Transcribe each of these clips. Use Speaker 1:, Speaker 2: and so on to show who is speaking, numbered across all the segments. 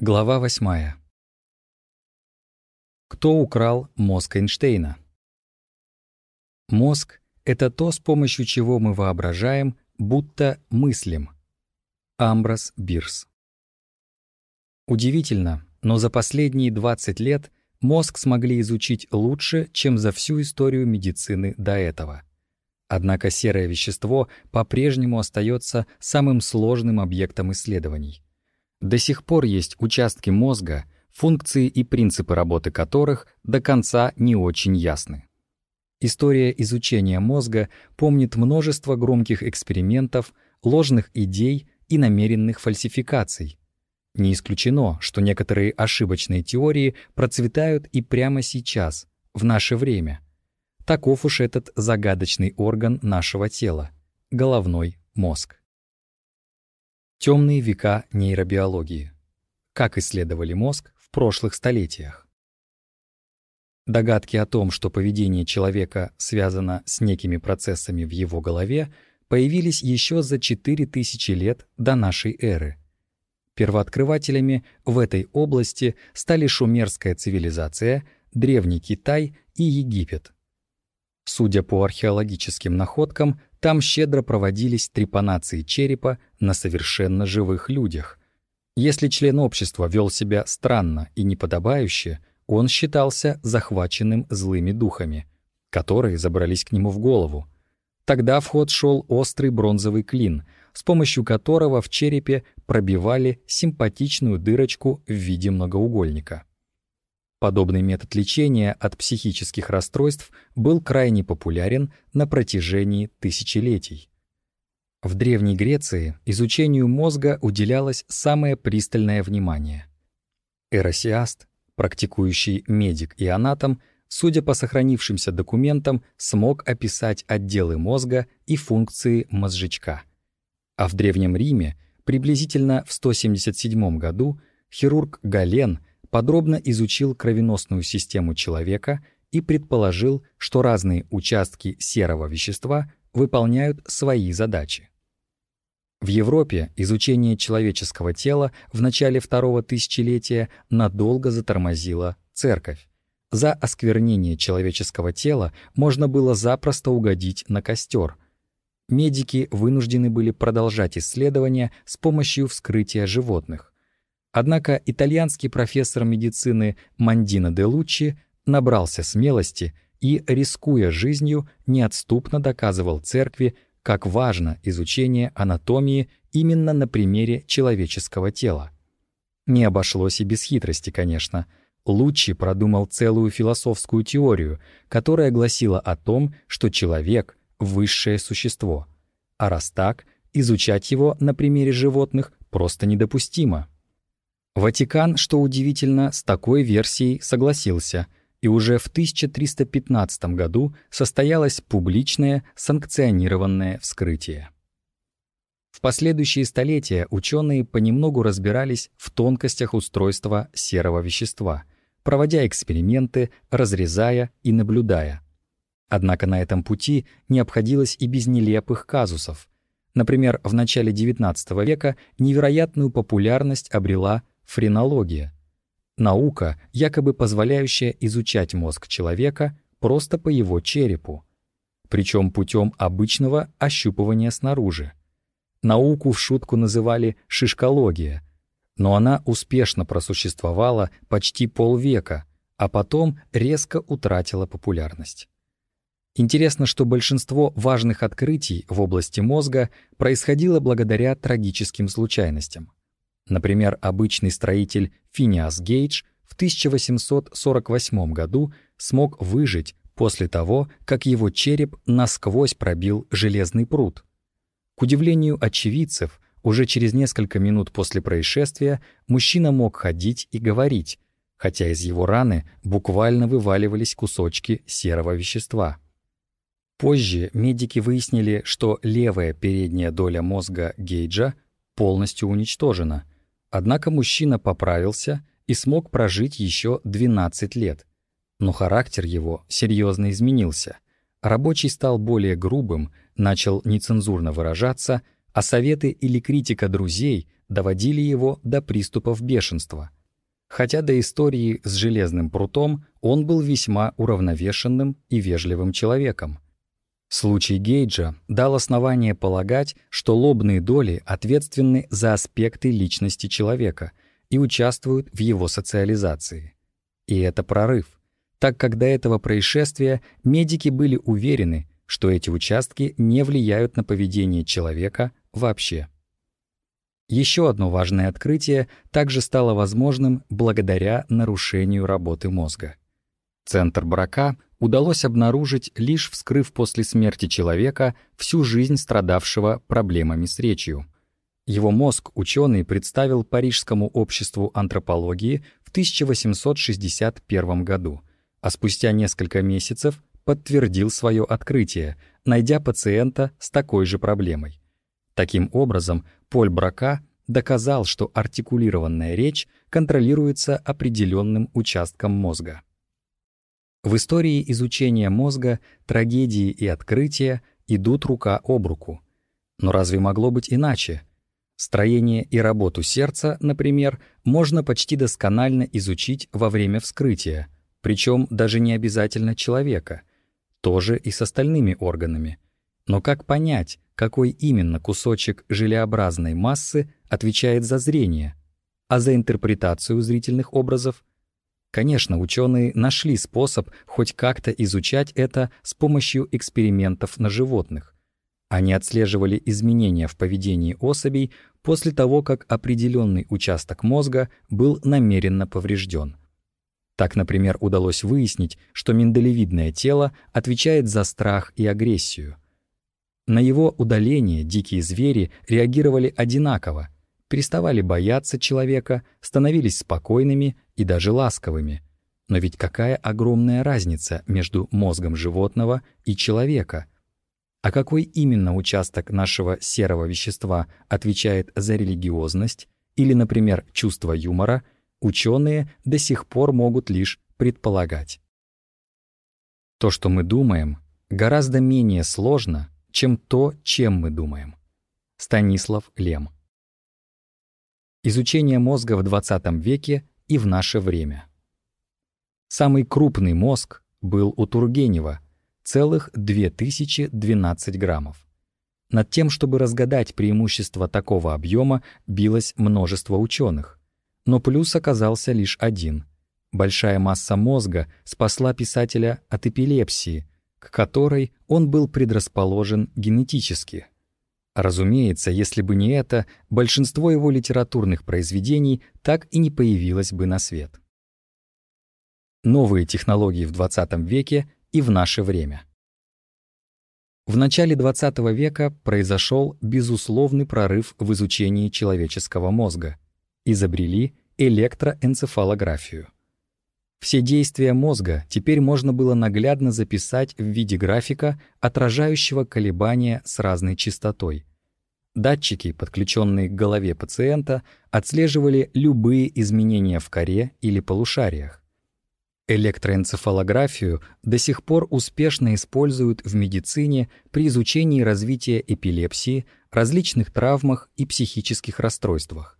Speaker 1: Глава восьмая. Кто украл мозг Эйнштейна? Мозг — это то, с помощью чего мы воображаем, будто мыслим. Амброс Бирс. Удивительно, но за последние 20 лет мозг смогли изучить лучше, чем за всю историю медицины до этого. Однако серое вещество по-прежнему остается самым сложным объектом исследований — до сих пор есть участки мозга, функции и принципы работы которых до конца не очень ясны. История изучения мозга помнит множество громких экспериментов, ложных идей и намеренных фальсификаций. Не исключено, что некоторые ошибочные теории процветают и прямо сейчас, в наше время. Таков уж этот загадочный орган нашего тела — головной мозг. Темные века нейробиологии. Как исследовали мозг в прошлых столетиях. Догадки о том, что поведение человека связано с некими процессами в его голове, появились еще за 4000 лет до нашей эры. Первооткрывателями в этой области стали шумерская цивилизация, Древний Китай и Египет. Судя по археологическим находкам, там щедро проводились трепанации черепа на совершенно живых людях. Если член общества вел себя странно и неподобающе, он считался захваченным злыми духами, которые забрались к нему в голову. Тогда в ход шел острый бронзовый клин, с помощью которого в черепе пробивали симпатичную дырочку в виде многоугольника. Подобный метод лечения от психических расстройств был крайне популярен на протяжении тысячелетий. В Древней Греции изучению мозга уделялось самое пристальное внимание. Эросиаст, практикующий медик и анатом, судя по сохранившимся документам, смог описать отделы мозга и функции мозжечка. А в Древнем Риме, приблизительно в 177 году, хирург Гален подробно изучил кровеносную систему человека и предположил, что разные участки серого вещества выполняют свои задачи. В Европе изучение человеческого тела в начале второго тысячелетия надолго затормозила церковь. За осквернение человеческого тела можно было запросто угодить на костер. Медики вынуждены были продолжать исследования с помощью вскрытия животных. Однако итальянский профессор медицины Мандино де Луччи набрался смелости и, рискуя жизнью, неотступно доказывал церкви, как важно изучение анатомии именно на примере человеческого тела. Не обошлось и без хитрости, конечно. Луччи продумал целую философскую теорию, которая гласила о том, что человек — высшее существо. А раз так, изучать его на примере животных просто недопустимо. Ватикан, что удивительно, с такой версией согласился, и уже в 1315 году состоялось публичное санкционированное вскрытие. В последующие столетия ученые понемногу разбирались в тонкостях устройства серого вещества, проводя эксперименты, разрезая и наблюдая. Однако на этом пути не обходилось и без нелепых казусов. Например, в начале XIX века невероятную популярность обрела френология. Наука, якобы позволяющая изучать мозг человека просто по его черепу, причем путем обычного ощупывания снаружи. Науку в шутку называли шишкология, но она успешно просуществовала почти полвека, а потом резко утратила популярность. Интересно, что большинство важных открытий в области мозга происходило благодаря трагическим случайностям. Например, обычный строитель Финиас Гейдж в 1848 году смог выжить после того, как его череп насквозь пробил железный пруд. К удивлению очевидцев, уже через несколько минут после происшествия мужчина мог ходить и говорить, хотя из его раны буквально вываливались кусочки серого вещества. Позже медики выяснили, что левая передняя доля мозга Гейджа полностью уничтожена — Однако мужчина поправился и смог прожить еще 12 лет. Но характер его серьезно изменился. Рабочий стал более грубым, начал нецензурно выражаться, а советы или критика друзей доводили его до приступов бешенства. Хотя до истории с железным прутом он был весьма уравновешенным и вежливым человеком. Случай Гейджа дал основание полагать, что лобные доли ответственны за аспекты личности человека и участвуют в его социализации. И это прорыв, так как до этого происшествия медики были уверены, что эти участки не влияют на поведение человека вообще. Еще одно важное открытие также стало возможным благодаря нарушению работы мозга. Центр брака удалось обнаружить, лишь вскрыв после смерти человека всю жизнь страдавшего проблемами с речью. Его мозг ученый представил Парижскому обществу антропологии в 1861 году, а спустя несколько месяцев подтвердил свое открытие, найдя пациента с такой же проблемой. Таким образом, Поль Брака доказал, что артикулированная речь контролируется определенным участком мозга. В истории изучения мозга трагедии и открытия идут рука об руку. Но разве могло быть иначе? Строение и работу сердца, например, можно почти досконально изучить во время вскрытия, причем даже не обязательно человека, тоже и с остальными органами. Но как понять, какой именно кусочек желеобразной массы отвечает за зрение, а за интерпретацию зрительных образов? Конечно, ученые нашли способ хоть как-то изучать это с помощью экспериментов на животных. Они отслеживали изменения в поведении особей после того, как определенный участок мозга был намеренно поврежден. Так, например, удалось выяснить, что миндалевидное тело отвечает за страх и агрессию. На его удаление дикие звери реагировали одинаково, переставали бояться человека, становились спокойными и даже ласковыми. Но ведь какая огромная разница между мозгом животного и человека? А какой именно участок нашего серого вещества отвечает за религиозность или, например, чувство юмора — ученые до сих пор могут лишь предполагать. То, что мы думаем, гораздо менее сложно, чем то, чем мы думаем. Станислав Лем. Изучение мозга в 20 веке и в наше время. Самый крупный мозг был у Тургенева, целых 2012 граммов. Над тем, чтобы разгадать преимущество такого объема, билось множество ученых. Но плюс оказался лишь один. Большая масса мозга спасла писателя от эпилепсии, к которой он был предрасположен генетически. Разумеется, если бы не это, большинство его литературных произведений так и не появилось бы на свет. Новые технологии в XX веке и в наше время. В начале XX века произошел безусловный прорыв в изучении человеческого мозга — изобрели электроэнцефалографию. Все действия мозга теперь можно было наглядно записать в виде графика, отражающего колебания с разной частотой. Датчики, подключенные к голове пациента, отслеживали любые изменения в коре или полушариях. Электроэнцефалографию до сих пор успешно используют в медицине при изучении развития эпилепсии, различных травмах и психических расстройствах.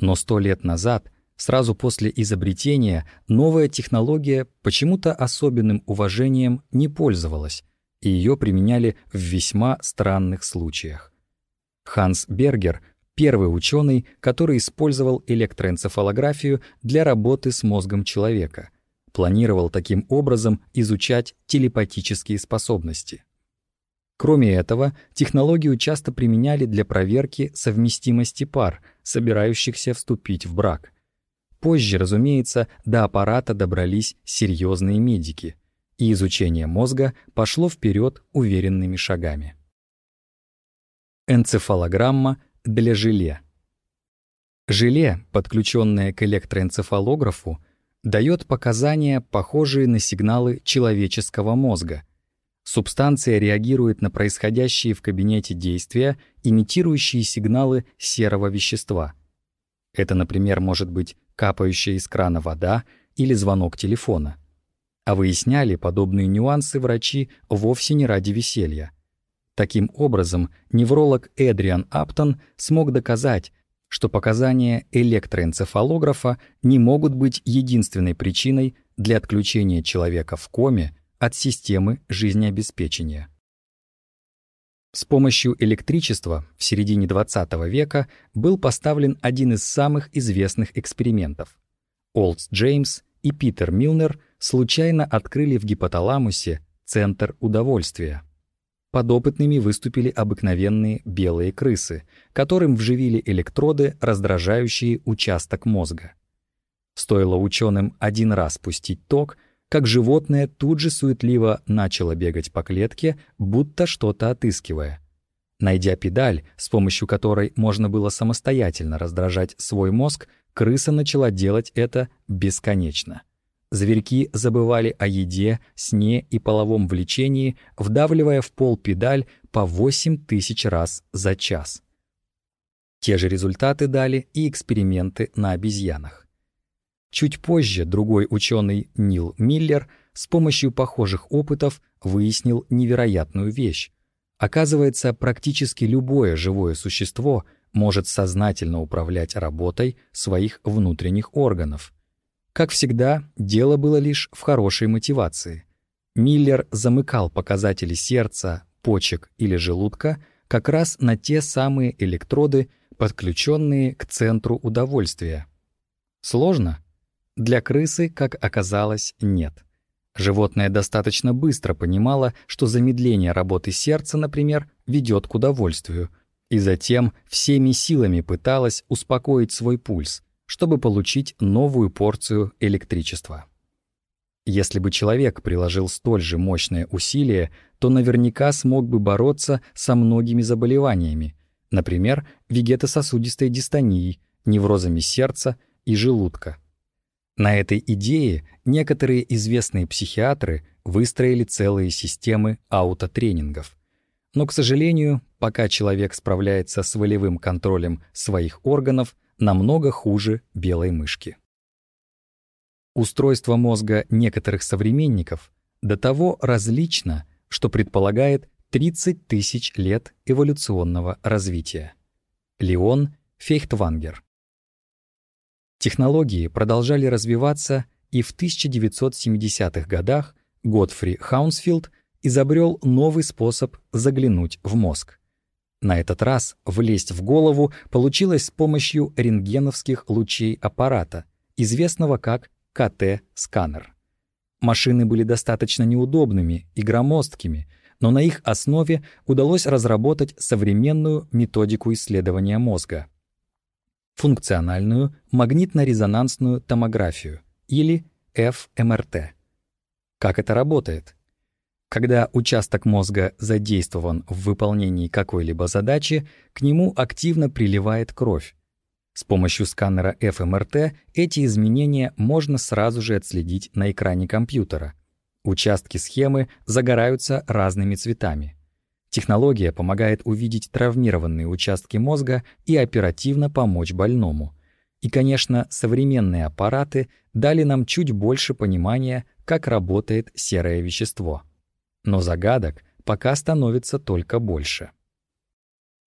Speaker 1: Но сто лет назад, сразу после изобретения, новая технология почему-то особенным уважением не пользовалась, и ее применяли в весьма странных случаях. Ханс Бергер — первый ученый, который использовал электроэнцефалографию для работы с мозгом человека, планировал таким образом изучать телепатические способности. Кроме этого, технологию часто применяли для проверки совместимости пар, собирающихся вступить в брак. Позже, разумеется, до аппарата добрались серьезные медики, и изучение мозга пошло вперед уверенными шагами. Энцефалограмма для желе. Желе, подключенное к электроэнцефалографу, дает показания, похожие на сигналы человеческого мозга — Субстанция реагирует на происходящие в кабинете действия, имитирующие сигналы серого вещества. Это, например, может быть капающая из крана вода или звонок телефона. А выясняли подобные нюансы врачи вовсе не ради веселья. Таким образом, невролог Эдриан Аптон смог доказать, что показания электроэнцефалографа не могут быть единственной причиной для отключения человека в коме от системы жизнеобеспечения. С помощью электричества в середине XX века был поставлен один из самых известных экспериментов. Олдс Джеймс и Питер Милнер случайно открыли в гипоталамусе центр удовольствия. Подопытными выступили обыкновенные белые крысы, которым вживили электроды, раздражающие участок мозга. Стоило ученым один раз пустить ток, как животное тут же суетливо начало бегать по клетке, будто что-то отыскивая. Найдя педаль, с помощью которой можно было самостоятельно раздражать свой мозг, крыса начала делать это бесконечно. Зверьки забывали о еде, сне и половом влечении, вдавливая в пол педаль по 8 тысяч раз за час. Те же результаты дали и эксперименты на обезьянах. Чуть позже другой ученый Нил Миллер с помощью похожих опытов выяснил невероятную вещь. Оказывается, практически любое живое существо может сознательно управлять работой своих внутренних органов — как всегда, дело было лишь в хорошей мотивации. Миллер замыкал показатели сердца, почек или желудка как раз на те самые электроды, подключенные к центру удовольствия. Сложно? Для крысы, как оказалось, нет. Животное достаточно быстро понимало, что замедление работы сердца, например, ведет к удовольствию, и затем всеми силами пыталось успокоить свой пульс, чтобы получить новую порцию электричества. Если бы человек приложил столь же мощное усилие, то наверняка смог бы бороться со многими заболеваниями, например, вегетососудистой дистонией, неврозами сердца и желудка. На этой идее некоторые известные психиатры выстроили целые системы аутотренингов. Но, к сожалению, пока человек справляется с волевым контролем своих органов, намного хуже белой мышки. Устройство мозга некоторых современников до того различно, что предполагает 30 тысяч лет эволюционного развития. Леон Фейхтвангер. Технологии продолжали развиваться, и в 1970-х годах Готфри Хаунсфилд изобрел новый способ заглянуть в мозг. На этот раз влезть в голову получилось с помощью рентгеновских лучей аппарата, известного как КТ-сканер. Машины были достаточно неудобными и громоздкими, но на их основе удалось разработать современную методику исследования мозга — функциональную магнитно-резонансную томографию или ФМРТ. Как это работает? Когда участок мозга задействован в выполнении какой-либо задачи, к нему активно приливает кровь. С помощью сканера ФМРТ эти изменения можно сразу же отследить на экране компьютера. Участки схемы загораются разными цветами. Технология помогает увидеть травмированные участки мозга и оперативно помочь больному. И, конечно, современные аппараты дали нам чуть больше понимания, как работает серое вещество. Но загадок пока становится только больше.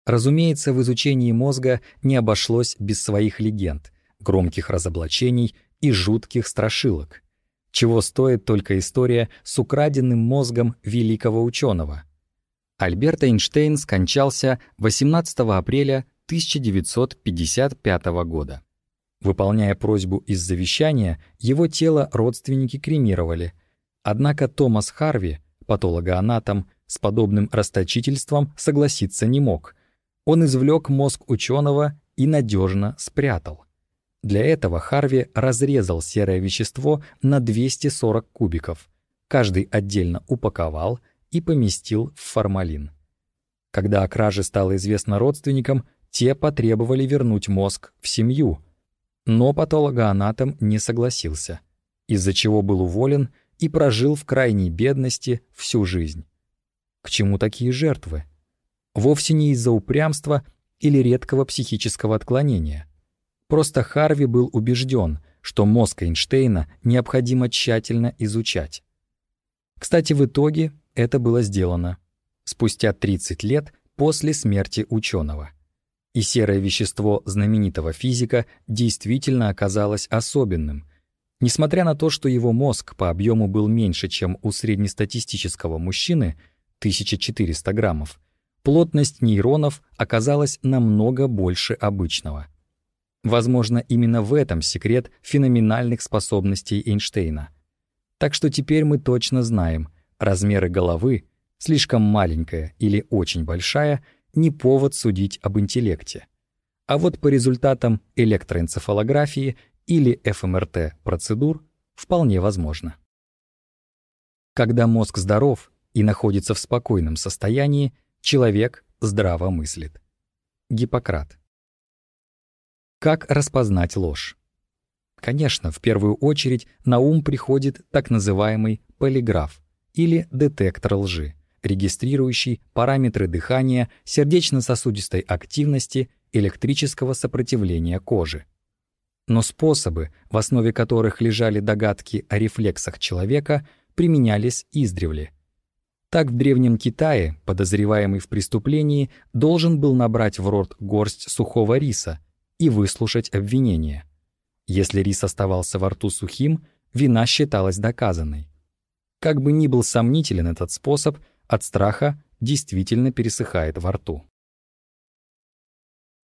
Speaker 1: Разумеется, в изучении мозга не обошлось без своих легенд, громких разоблачений и жутких страшилок. Чего стоит только история с украденным мозгом великого ученого. Альберт Эйнштейн скончался 18 апреля 1955 года. Выполняя просьбу из завещания, его тело родственники кремировали. Однако Томас Харви Патологоанатом с подобным расточительством согласиться не мог. Он извлек мозг ученого и надежно спрятал. Для этого Харви разрезал серое вещество на 240 кубиков, каждый отдельно упаковал и поместил в формалин. Когда о краже стало известно родственникам, те потребовали вернуть мозг в семью, но патологоанатом не согласился, из-за чего был уволен и прожил в крайней бедности всю жизнь. К чему такие жертвы? Вовсе не из-за упрямства или редкого психического отклонения. Просто Харви был убежден, что мозг Эйнштейна необходимо тщательно изучать. Кстати, в итоге это было сделано спустя 30 лет после смерти ученого. И серое вещество знаменитого физика действительно оказалось особенным. Несмотря на то, что его мозг по объему был меньше, чем у среднестатистического мужчины, 1400 граммов, плотность нейронов оказалась намного больше обычного. Возможно, именно в этом секрет феноменальных способностей Эйнштейна. Так что теперь мы точно знаем, размеры головы, слишком маленькая или очень большая, не повод судить об интеллекте. А вот по результатам электроэнцефалографии или ФМРТ процедур вполне возможно. Когда мозг здоров и находится в спокойном состоянии, человек здраво мыслит. Гиппократ. Как распознать ложь? Конечно, в первую очередь на ум приходит так называемый полиграф или детектор лжи, регистрирующий параметры дыхания, сердечно-сосудистой активности, электрического сопротивления кожи. Но способы, в основе которых лежали догадки о рефлексах человека, применялись издревле. Так в Древнем Китае подозреваемый в преступлении должен был набрать в рот горсть сухого риса и выслушать обвинение. Если рис оставался во рту сухим, вина считалась доказанной. Как бы ни был сомнителен этот способ, от страха действительно пересыхает во рту.